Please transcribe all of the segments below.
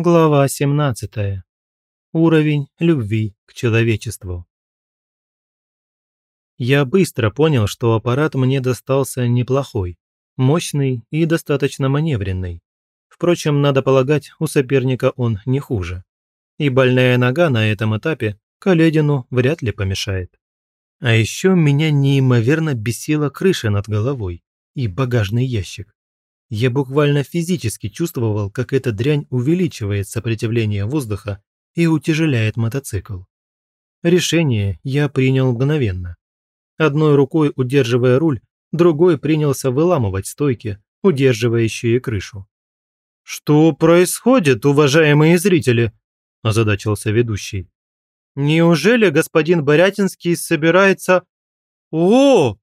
Глава 17. Уровень любви к человечеству. Я быстро понял, что аппарат мне достался неплохой, мощный и достаточно маневренный. Впрочем, надо полагать, у соперника он не хуже. И больная нога на этом этапе Каледину вряд ли помешает. А еще меня неимоверно бесила крыша над головой и багажный ящик. Я буквально физически чувствовал, как эта дрянь увеличивает сопротивление воздуха и утяжеляет мотоцикл. Решение я принял мгновенно. Одной рукой удерживая руль, другой принялся выламывать стойки, удерживающие крышу. «Что происходит, уважаемые зрители?» – озадачился ведущий. «Неужели господин Борятинский собирается...» «О!»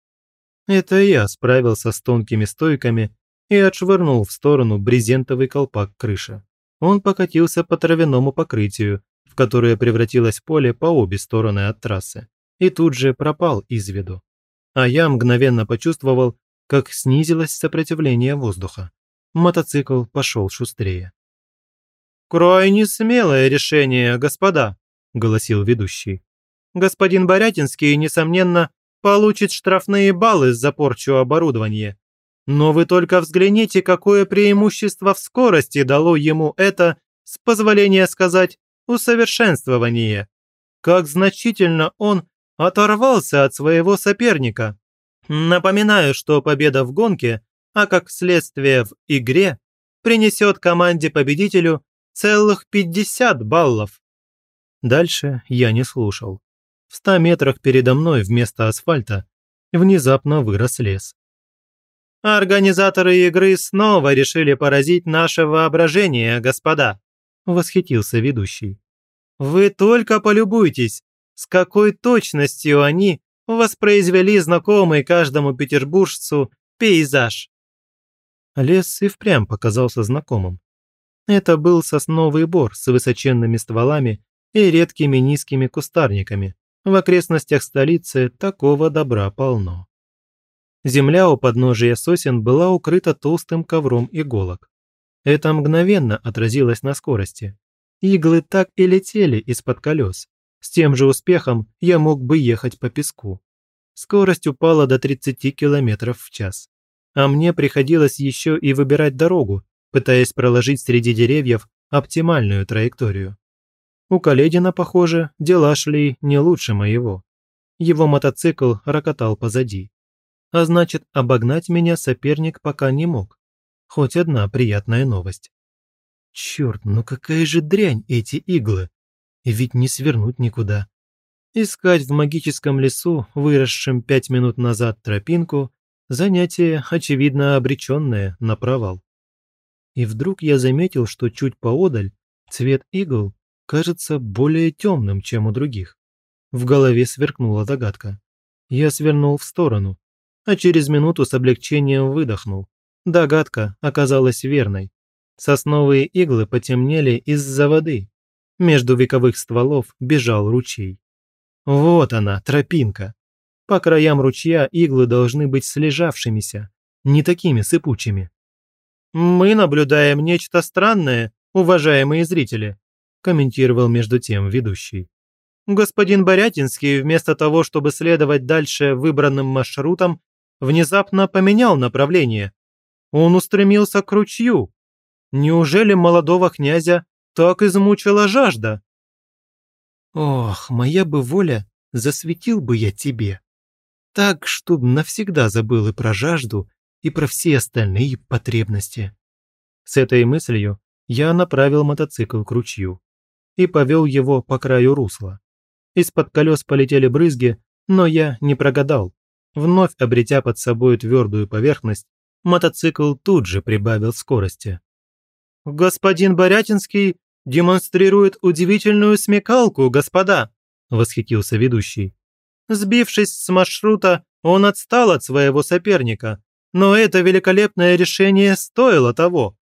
Это я справился с тонкими стойками и отшвырнул в сторону брезентовый колпак крыши. Он покатился по травяному покрытию, в которое превратилось поле по обе стороны от трассы, и тут же пропал из виду. А я мгновенно почувствовал, как снизилось сопротивление воздуха. Мотоцикл пошел шустрее. «Крайне смелое решение, господа», – голосил ведущий. «Господин Борятинский, несомненно, получит штрафные баллы за порчу оборудования. Но вы только взгляните, какое преимущество в скорости дало ему это, с позволения сказать, усовершенствование. Как значительно он оторвался от своего соперника. Напоминаю, что победа в гонке, а как следствие в игре, принесет команде-победителю целых 50 баллов. Дальше я не слушал. В ста метрах передо мной вместо асфальта внезапно вырос лес. Организаторы игры снова решили поразить наше воображение, господа», – восхитился ведущий. «Вы только полюбуйтесь, с какой точностью они воспроизвели знакомый каждому петербуржцу пейзаж». Лес и впрямь показался знакомым. Это был сосновый бор с высоченными стволами и редкими низкими кустарниками. В окрестностях столицы такого добра полно. Земля у подножия сосен была укрыта толстым ковром иголок. Это мгновенно отразилось на скорости. Иглы так и летели из-под колес. С тем же успехом я мог бы ехать по песку. Скорость упала до 30 км в час. А мне приходилось еще и выбирать дорогу, пытаясь проложить среди деревьев оптимальную траекторию. У Каледина, похоже, дела шли не лучше моего. Его мотоцикл рокотал позади а значит, обогнать меня соперник пока не мог. Хоть одна приятная новость. Черт, ну какая же дрянь эти иглы! Ведь не свернуть никуда. Искать в магическом лесу, выросшем пять минут назад тропинку, занятие, очевидно, обреченное на провал. И вдруг я заметил, что чуть поодаль цвет игл кажется более темным, чем у других. В голове сверкнула догадка. Я свернул в сторону, а через минуту с облегчением выдохнул. Догадка оказалась верной. Сосновые иглы потемнели из-за воды. Между вековых стволов бежал ручей. Вот она, тропинка. По краям ручья иглы должны быть слежавшимися, не такими сыпучими. «Мы наблюдаем нечто странное, уважаемые зрители», комментировал между тем ведущий. Господин Борятинский, вместо того, чтобы следовать дальше выбранным маршрутом, внезапно поменял направление. Он устремился к ручью. Неужели молодого князя так измучила жажда? Ох, моя бы воля, засветил бы я тебе. Так, чтобы навсегда забыл и про жажду, и про все остальные потребности. С этой мыслью я направил мотоцикл к ручью и повел его по краю русла. Из-под колес полетели брызги, но я не прогадал. Вновь обретя под собой твердую поверхность, мотоцикл тут же прибавил скорости. «Господин Борятинский демонстрирует удивительную смекалку, господа!» – восхитился ведущий. Сбившись с маршрута, он отстал от своего соперника, но это великолепное решение стоило того.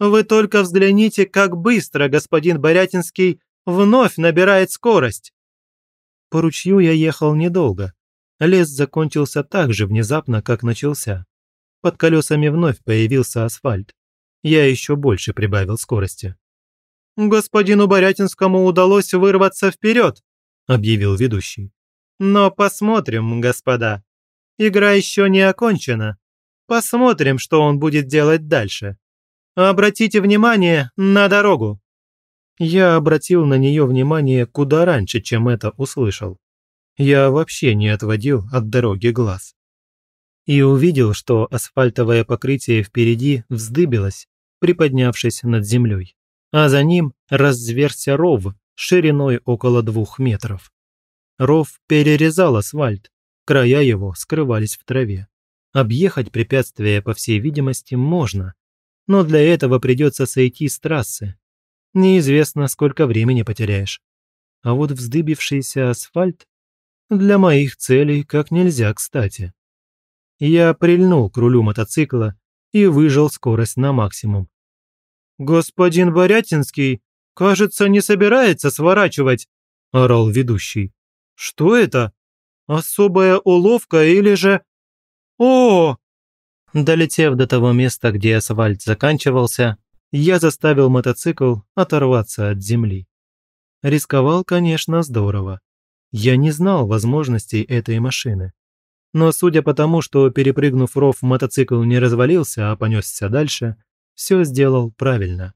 Вы только взгляните, как быстро господин Борятинский вновь набирает скорость. По ручью я ехал недолго, Лес закончился так же внезапно, как начался. Под колесами вновь появился асфальт. Я еще больше прибавил скорости. господину Борятинскому удалось вырваться вперед», – объявил ведущий. «Но посмотрим, господа. Игра еще не окончена. Посмотрим, что он будет делать дальше. Обратите внимание на дорогу». Я обратил на нее внимание куда раньше, чем это услышал. Я вообще не отводил от дороги глаз. И увидел, что асфальтовое покрытие впереди вздыбилось, приподнявшись над землей, а за ним разверся ров шириной около двух метров. Ров перерезал асфальт, края его скрывались в траве. Объехать препятствие, по всей видимости, можно, но для этого придется сойти с трассы. Неизвестно, сколько времени потеряешь. А вот вздыбившийся асфальт для моих целей как нельзя кстати. Я прильнул к рулю мотоцикла и выжал скорость на максимум. «Господин Борятинский, кажется, не собирается сворачивать», – орал ведущий. «Что это? Особая уловка или же...» «О!» Долетев до того места, где асфальт заканчивался, я заставил мотоцикл оторваться от земли. Рисковал, конечно, здорово. Я не знал возможностей этой машины. Но судя по тому, что перепрыгнув ров, мотоцикл не развалился, а понесся дальше, все сделал правильно.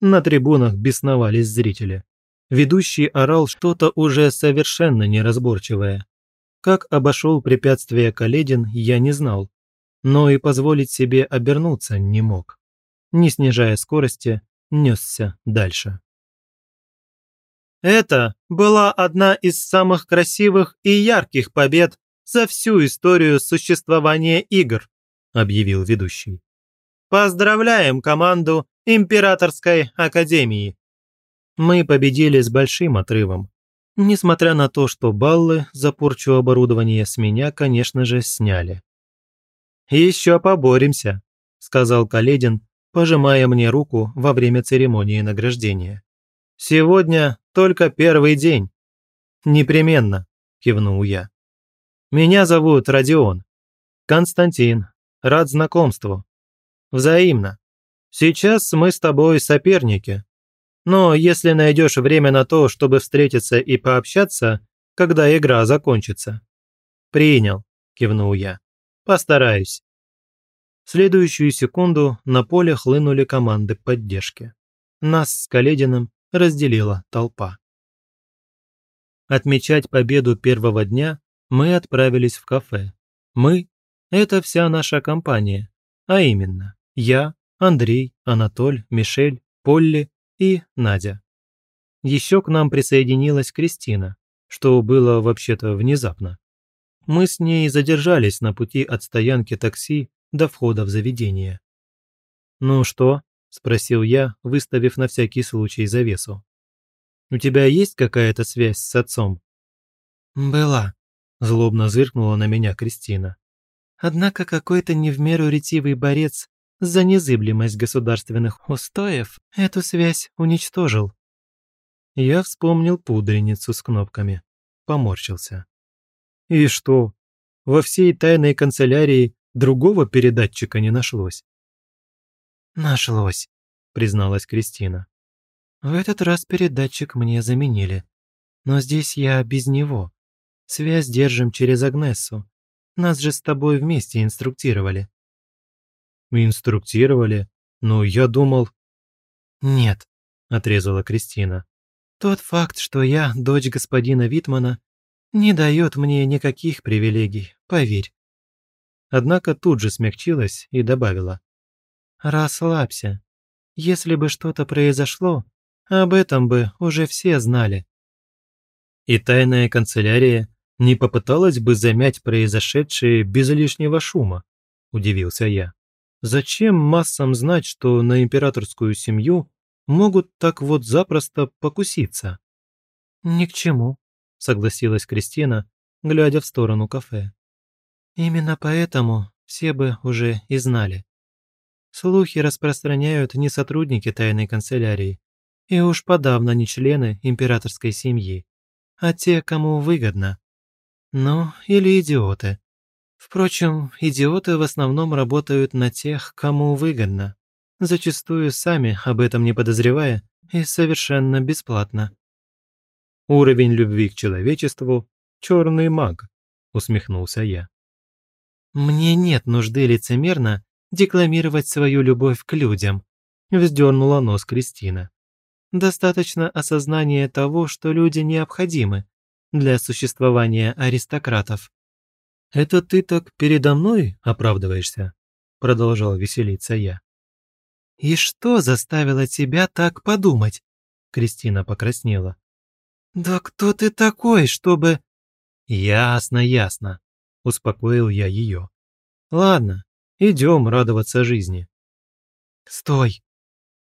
На трибунах бесновались зрители. Ведущий орал что-то уже совершенно неразборчивое. Как обошел препятствие Каледин, я не знал, но и позволить себе обернуться не мог. Не снижая скорости, несся дальше. Это была одна из самых красивых и ярких побед за всю историю существования игр», – объявил ведущий. «Поздравляем команду Императорской Академии!» Мы победили с большим отрывом. Несмотря на то, что баллы за порчу оборудования с меня, конечно же, сняли. «Еще поборемся», – сказал Каледин, пожимая мне руку во время церемонии награждения. «Сегодня только первый день». «Непременно», – кивнул я. «Меня зовут Родион. Константин. Рад знакомству. Взаимно. Сейчас мы с тобой соперники. Но если найдешь время на то, чтобы встретиться и пообщаться, когда игра закончится». «Принял», – кивнул я. «Постараюсь». В следующую секунду на поле хлынули команды поддержки. Нас с Калединым разделила толпа. Отмечать победу первого дня мы отправились в кафе. Мы – это вся наша компания, а именно я, Андрей, Анатоль, Мишель, Полли и Надя. Еще к нам присоединилась Кристина, что было вообще-то внезапно. Мы с ней задержались на пути от стоянки такси до входа в заведение. «Ну что?» – спросил я, выставив на всякий случай завесу. «У тебя есть какая-то связь с отцом?» «Была», – злобно зыркнула на меня Кристина. «Однако какой-то не в меру ретивый борец за незыблемость государственных устоев эту связь уничтожил». Я вспомнил пудреницу с кнопками. Поморщился. «И что? Во всей тайной канцелярии другого передатчика не нашлось?» «Нашлось», – призналась Кристина. «В этот раз передатчик мне заменили. Но здесь я без него. Связь держим через Агнессу. Нас же с тобой вместе инструктировали». «Инструктировали? Ну, я думал...» «Нет», – отрезала Кристина. «Тот факт, что я дочь господина Витмана, не дает мне никаких привилегий, поверь». Однако тут же смягчилась и добавила. «Расслабься. Если бы что-то произошло, об этом бы уже все знали». И тайная канцелярия не попыталась бы замять произошедшее без лишнего шума, удивился я. Зачем массам знать, что на императорскую семью могут так вот запросто покуситься? Ни к чему, согласилась Кристина, глядя в сторону кафе. Именно поэтому все бы уже и знали. Слухи распространяют не сотрудники тайной канцелярии, и уж подавно не члены императорской семьи, а те, кому выгодно. Ну, или идиоты. Впрочем, идиоты в основном работают на тех, кому выгодно, зачастую сами об этом не подозревая и совершенно бесплатно». «Уровень любви к человечеству – черный маг», – усмехнулся я. «Мне нет нужды лицемерно декламировать свою любовь к людям», – вздернула нос Кристина. «Достаточно осознания того, что люди необходимы для существования аристократов». «Это ты так передо мной оправдываешься?» – продолжал веселиться я. «И что заставило тебя так подумать?» Кристина покраснела. «Да кто ты такой, чтобы...» «Ясно, ясно», – успокоил я ее. «Ладно, идем радоваться жизни». «Стой!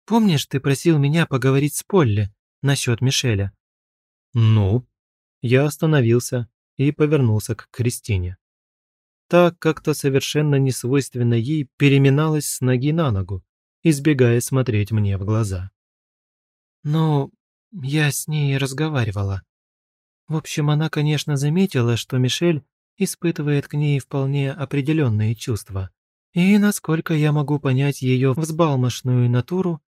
Помнишь, ты просил меня поговорить с Полли насчет Мишеля?» «Ну?» Я остановился и повернулся к Кристине. Так как-то совершенно несвойственно ей переминалась с ноги на ногу, избегая смотреть мне в глаза. «Ну, я с ней разговаривала. В общем, она, конечно, заметила, что Мишель испытывает к ней вполне определенные чувства. И, насколько я могу понять ее взбалмошную натуру,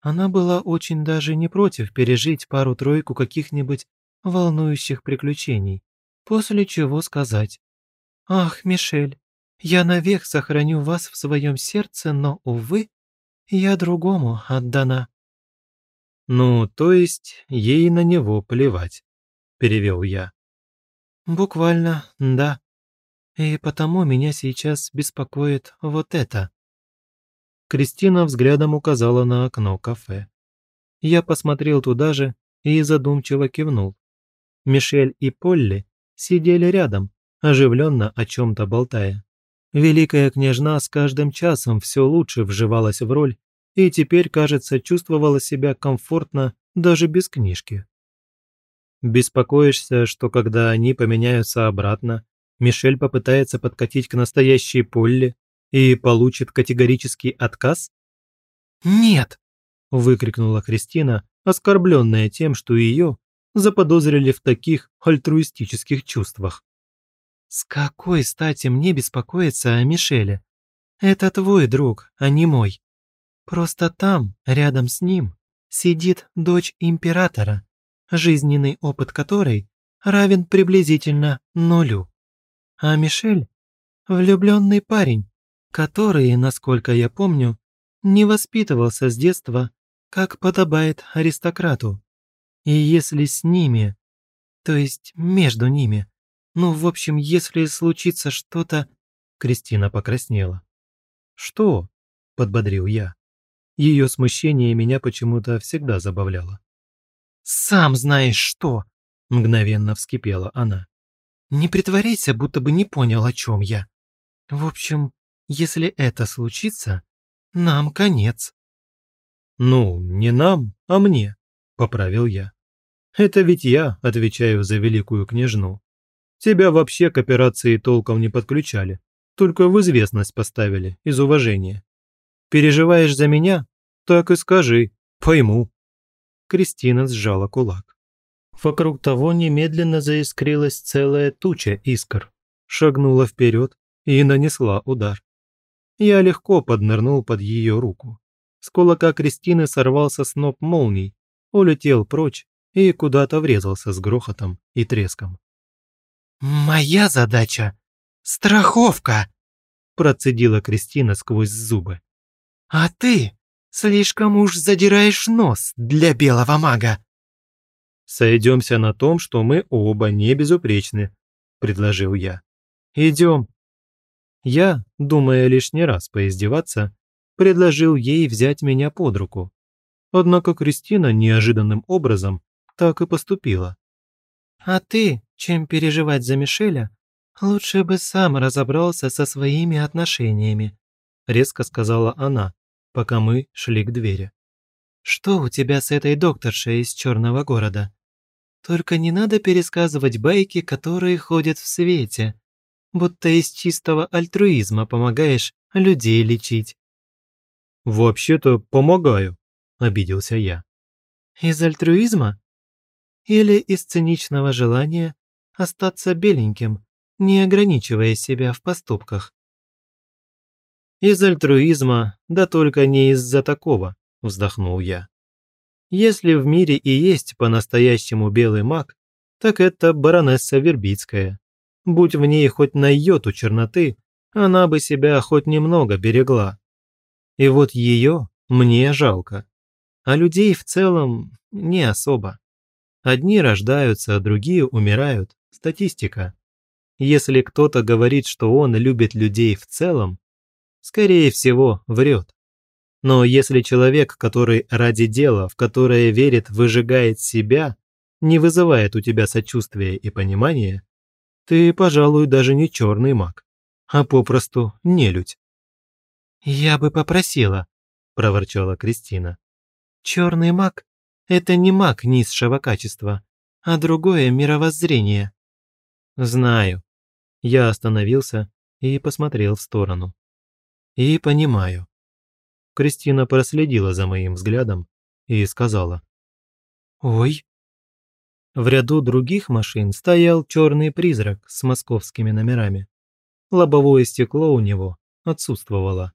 она была очень даже не против пережить пару-тройку каких-нибудь волнующих приключений, после чего сказать «Ах, Мишель, я навек сохраню вас в своем сердце, но, увы, я другому отдана». «Ну, то есть ей на него плевать», – перевел я. «Буквально, да. И потому меня сейчас беспокоит вот это». Кристина взглядом указала на окно кафе. Я посмотрел туда же и задумчиво кивнул. Мишель и Полли сидели рядом, оживленно о чем-то болтая. Великая княжна с каждым часом все лучше вживалась в роль и теперь, кажется, чувствовала себя комфортно даже без книжки. Беспокоишься, что когда они поменяются обратно, Мишель попытается подкатить к настоящей Полли и получит категорический отказ? «Нет!» – выкрикнула Кристина, оскорбленная тем, что ее заподозрили в таких альтруистических чувствах. «С какой стати мне беспокоиться о Мишеле? Это твой друг, а не мой. Просто там, рядом с ним, сидит дочь императора, жизненный опыт которой равен приблизительно нулю. А Мишель – влюбленный парень, который, насколько я помню, не воспитывался с детства, как подобает аристократу. И если с ними, то есть между ними, ну, в общем, если случится что-то... Кристина покраснела. «Что?» – подбодрил я. Ее смущение меня почему-то всегда забавляло. «Сам знаешь что!» – мгновенно вскипела она. «Не притворяйся, будто бы не понял, о чем я. В общем, если это случится, нам конец». «Ну, не нам, а мне», – поправил я. «Это ведь я отвечаю за великую княжну. Тебя вообще к операции толком не подключали, только в известность поставили, из уважения. Переживаешь за меня? Так и скажи, пойму». Кристина сжала кулак. Вокруг того немедленно заискрилась целая туча искр, шагнула вперед и нанесла удар. Я легко поднырнул под ее руку. С кулака Кристины сорвался сноп молний, улетел прочь и куда-то врезался с грохотом и треском. «Моя задача – страховка!» – процедила Кристина сквозь зубы. «А ты слишком уж задираешь нос для белого мага!» «Сойдемся на том, что мы оба не безупречны», – предложил я. «Идем». Я, думая лишний раз поиздеваться, предложил ей взять меня под руку. Однако Кристина неожиданным образом так и поступила. «А ты чем переживать за Мишеля, лучше бы сам разобрался со своими отношениями», резко сказала она, пока мы шли к двери. «Что у тебя с этой докторшей из Черного города? Только не надо пересказывать байки, которые ходят в свете, будто из чистого альтруизма помогаешь людей лечить». «Вообще-то помогаю», – обиделся я. «Из альтруизма? Или из циничного желания остаться беленьким, не ограничивая себя в поступках. «Из альтруизма, да только не из-за такого», – вздохнул я. Если в мире и есть по-настоящему белый маг, так это баронесса Вербицкая. Будь в ней хоть на йоту черноты, она бы себя хоть немного берегла. И вот ее мне жалко. А людей в целом не особо. Одни рождаются, а другие умирают. Статистика. Если кто-то говорит, что он любит людей в целом, скорее всего, врет. Но если человек, который ради дела, в которое верит, выжигает себя, не вызывает у тебя сочувствия и понимания, ты, пожалуй, даже не черный маг, а попросту нелюдь. «Я бы попросила», – проворчала Кристина. «Черный маг – это не маг низшего качества, а другое мировоззрение». «Знаю». Я остановился и посмотрел в сторону. «И понимаю». Кристина проследила за моим взглядом и сказала. «Ой». В ряду других машин стоял черный призрак с московскими номерами. Лобовое стекло у него отсутствовало.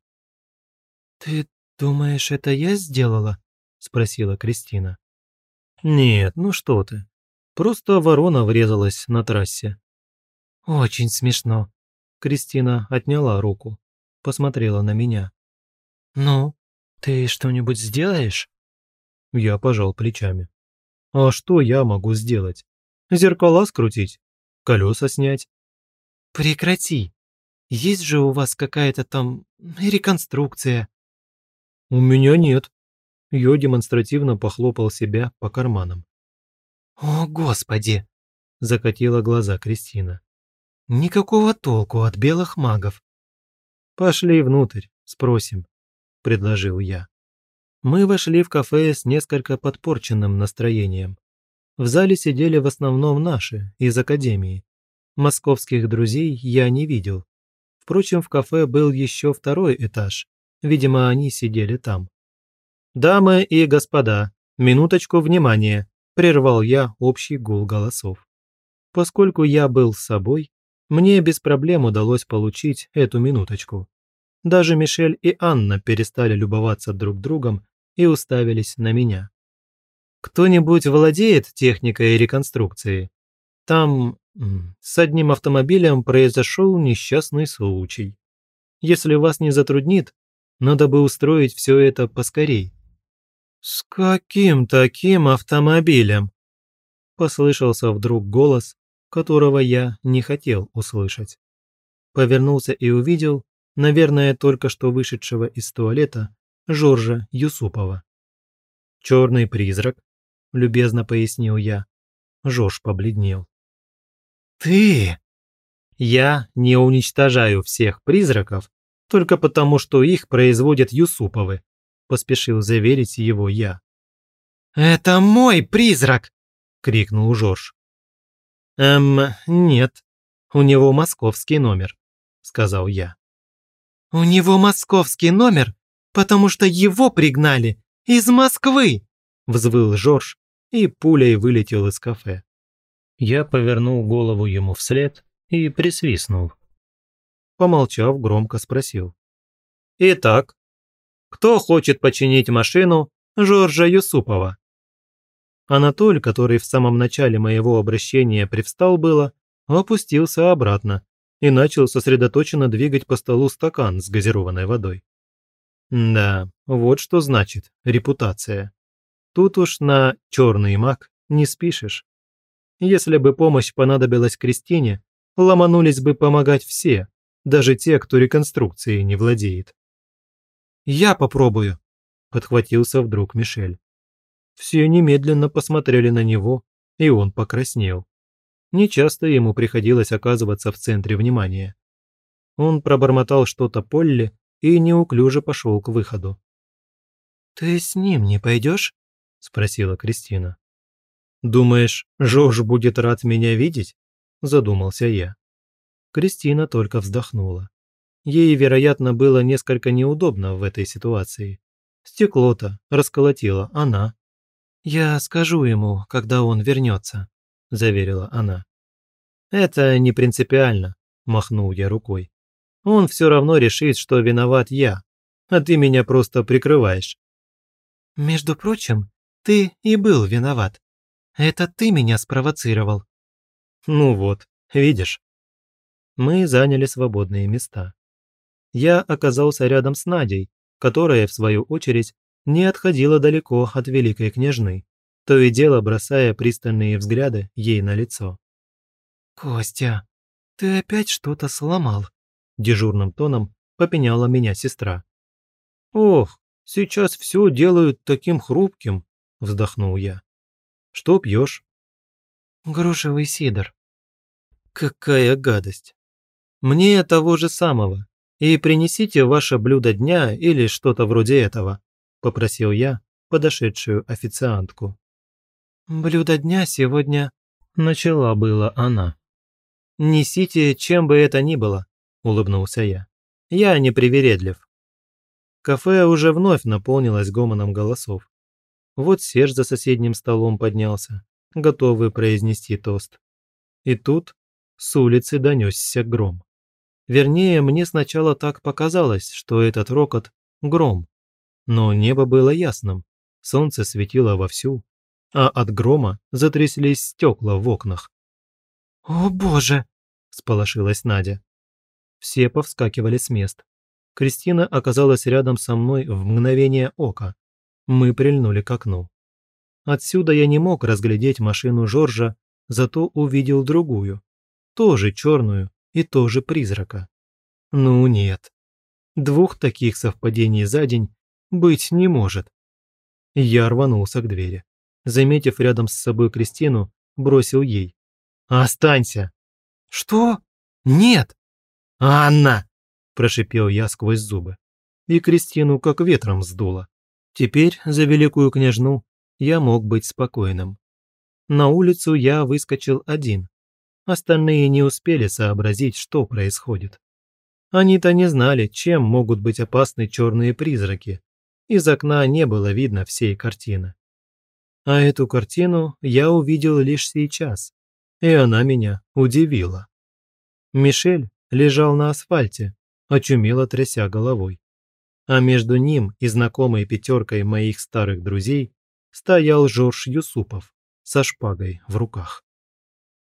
«Ты думаешь, это я сделала?» – спросила Кристина. «Нет, ну что ты. Просто ворона врезалась на трассе». «Очень смешно». Кристина отняла руку, посмотрела на меня. «Ну, ты что-нибудь сделаешь?» Я пожал плечами. «А что я могу сделать? Зеркала скрутить? Колеса снять?» «Прекрати. Есть же у вас какая-то там реконструкция?» «У меня нет». Йо демонстративно похлопал себя по карманам. «О, Господи!» – закатила глаза Кристина. «Никакого толку от белых магов». «Пошли внутрь, спросим», – предложил я. Мы вошли в кафе с несколько подпорченным настроением. В зале сидели в основном наши, из академии. Московских друзей я не видел. Впрочем, в кафе был еще второй этаж, Видимо, они сидели там. «Дамы и господа, минуточку внимания», – прервал я общий гул голосов. Поскольку я был с собой, мне без проблем удалось получить эту минуточку. Даже Мишель и Анна перестали любоваться друг другом и уставились на меня. Кто-нибудь владеет техникой реконструкции? Там с одним автомобилем произошел несчастный случай. Если вас не затруднит, надо бы устроить все это поскорей». «С каким таким автомобилем?» Послышался вдруг голос, которого я не хотел услышать. Повернулся и увидел, наверное, только что вышедшего из туалета, Жоржа Юсупова. «Черный призрак», – любезно пояснил я. Жорж побледнел. «Ты!» «Я не уничтожаю всех призраков только потому, что их производят Юсуповы», – поспешил заверить его я. «Это мой призрак!» – крикнул Жорж. «Эм, нет, у него московский номер», – сказал я. «У него московский номер, потому что его пригнали из Москвы!» – взвыл Жорж и пулей вылетел из кафе. Я повернул голову ему вслед и присвистнул. Помолчав, громко спросил. «Итак, кто хочет починить машину Жоржа Юсупова?» Анатоль, который в самом начале моего обращения привстал было, опустился обратно и начал сосредоточенно двигать по столу стакан с газированной водой. Да, вот что значит репутация. Тут уж на черный маг не спишешь. Если бы помощь понадобилась Кристине, ломанулись бы помогать все, даже те, кто реконструкцией не владеет. «Я попробую», – подхватился вдруг Мишель. Все немедленно посмотрели на него, и он покраснел. Нечасто ему приходилось оказываться в центре внимания. Он пробормотал что-то Полли и неуклюже пошел к выходу. «Ты с ним не пойдешь?» – спросила Кристина. «Думаешь, Жорж будет рад меня видеть?» – задумался я. Кристина только вздохнула. Ей, вероятно, было несколько неудобно в этой ситуации. Стекло-то расколотила она. «Я скажу ему, когда он вернется», – заверила она. «Это не принципиально», – махнул я рукой. «Он все равно решит, что виноват я, а ты меня просто прикрываешь». «Между прочим, Ты и был виноват. Это ты меня спровоцировал». «Ну вот, видишь». Мы заняли свободные места. Я оказался рядом с Надей, которая, в свою очередь, не отходила далеко от великой княжны, то и дело бросая пристальные взгляды ей на лицо. «Костя, ты опять что-то сломал», – дежурным тоном попеняла меня сестра. «Ох, сейчас все делают таким хрупким», – вздохнул я. «Что пьешь?» «Грушевый сидр». «Какая гадость! Мне того же самого, и принесите ваше блюдо дня или что-то вроде этого», – попросил я подошедшую официантку. «Блюдо дня сегодня...» – начала была она. «Несите, чем бы это ни было», – улыбнулся я. «Я не привередлив». Кафе уже вновь наполнилось гомоном голосов. Вот Серж за соседним столом поднялся, готовый произнести тост. И тут с улицы донесся гром. Вернее, мне сначала так показалось, что этот рокот – гром. Но небо было ясным, солнце светило вовсю, а от грома затряслись стекла в окнах. «О боже!» – сполошилась Надя. Все повскакивали с мест. Кристина оказалась рядом со мной в мгновение ока. Мы прильнули к окну. Отсюда я не мог разглядеть машину Жоржа, зато увидел другую, тоже черную, и тоже призрака. Ну нет. Двух таких совпадений за день быть не может. Я рванулся к двери. Заметив рядом с собой Кристину, бросил ей. «Останься!» «Что? Нет!» «Анна!» – прошипел я сквозь зубы. И Кристину как ветром сдуло. Теперь за великую княжну я мог быть спокойным. На улицу я выскочил один, Остальные не успели сообразить, что происходит. Они-то не знали, чем могут быть опасны черные призраки. Из окна не было видно всей картины. А эту картину я увидел лишь сейчас, и она меня удивила. Мишель лежал на асфальте, очумело тряся головой. А между ним и знакомой пятеркой моих старых друзей стоял Жорж Юсупов со шпагой в руках.